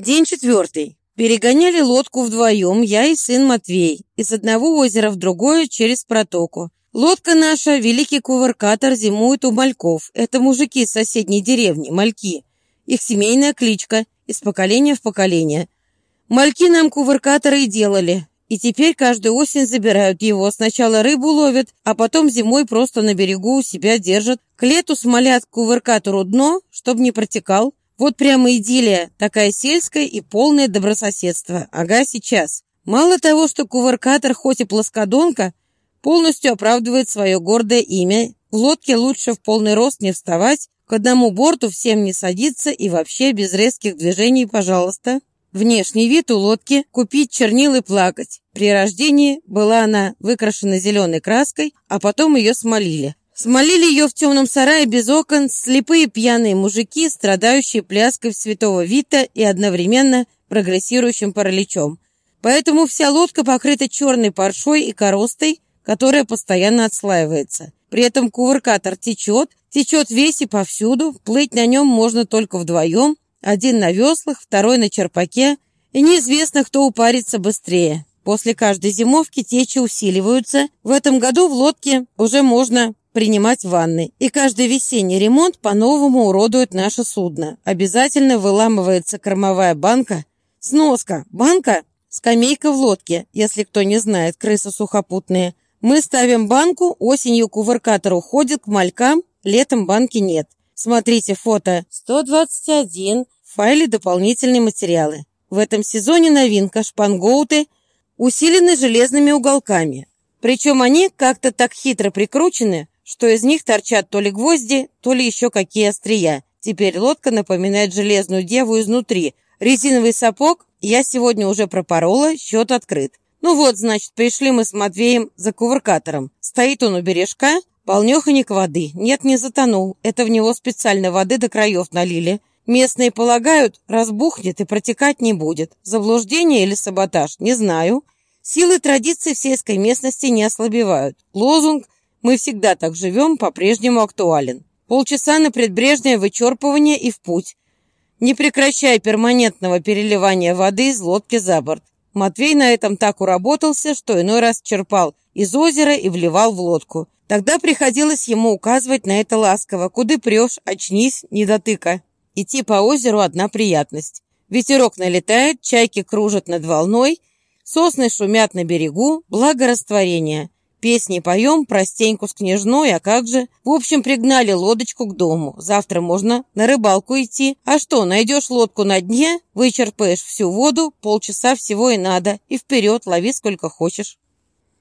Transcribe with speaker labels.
Speaker 1: День четвертый. Перегоняли лодку вдвоем, я и сын Матвей, из одного озера в другое через протоку. Лодка наша, великий кувыркатор, зимует у мальков. Это мужики из соседней деревни, мальки. Их семейная кличка, из поколения в поколение. Мальки нам кувыркаторы и делали. И теперь каждую осень забирают его. Сначала рыбу ловят, а потом зимой просто на берегу у себя держат. К лету смолят кувыркатору дно, чтобы не протекал. Вот прямо идиллия, такая сельская и полное добрососедство. Ага, сейчас. Мало того, что кувыркатор хоть и плоскодонка, полностью оправдывает свое гордое имя. В лодке лучше в полный рост не вставать, к одному борту всем не садиться и вообще без резких движений, пожалуйста. Внешний вид у лодки – купить чернил и плакать. При рождении была она выкрашена зеленой краской, а потом ее смолили. Смолили ее в темном сарае без окон слепые пьяные мужики, страдающие пляской в святого Вита и одновременно прогрессирующим параличом. Поэтому вся лодка покрыта черной паршой и коростой, которая постоянно отслаивается. При этом кувыркатор течет, течет весь и повсюду, плыть на нем можно только вдвоем, один на веслах, второй на черпаке, и неизвестно, кто упарится быстрее. После каждой зимовки течи усиливаются. В этом году в лодке уже можно принимать ванны. И каждый весенний ремонт по-новому уродует наше судно. Обязательно выламывается кормовая банка. Сноска. Банка – скамейка в лодке, если кто не знает, крысы сухопутные. Мы ставим банку, осенью кувыркатор уходит к малькам, летом банки нет. Смотрите фото 121 в файле «Дополнительные материалы». В этом сезоне новинка – шпангоуты усилены железными уголками. Причем они как-то так хитро прикручены, что из них торчат то ли гвозди, то ли еще какие острия. Теперь лодка напоминает железную деву изнутри. Резиновый сапог я сегодня уже пропорола, счет открыт. Ну вот, значит, пришли мы с Матвеем за кувыркатором. Стоит он у бережка, полнеханик воды. Нет, не затонул. Это в него специально воды до краев налили. Местные полагают, разбухнет и протекать не будет. Заблуждение или саботаж, не знаю. Силы традиций в сельской местности не ослабевают. Лозунг мы всегда так живем, по-прежнему актуален. Полчаса на предбрежное вычерпывание и в путь, не прекращая перманентного переливания воды из лодки за борт. Матвей на этом так уработался, что иной раз черпал из озера и вливал в лодку. Тогда приходилось ему указывать на это ласково. «Куды прешь? Очнись, не дотыка». Идти по озеру – одна приятность. Ветерок налетает, чайки кружат над волной, сосны шумят на берегу, благорастворение – Песни поем, простеньку с княжной, а как же? В общем, пригнали лодочку к дому. Завтра можно на рыбалку идти. А что, найдешь лодку на дне, вычерпаешь всю воду, полчаса всего и надо. И вперед, лови сколько хочешь.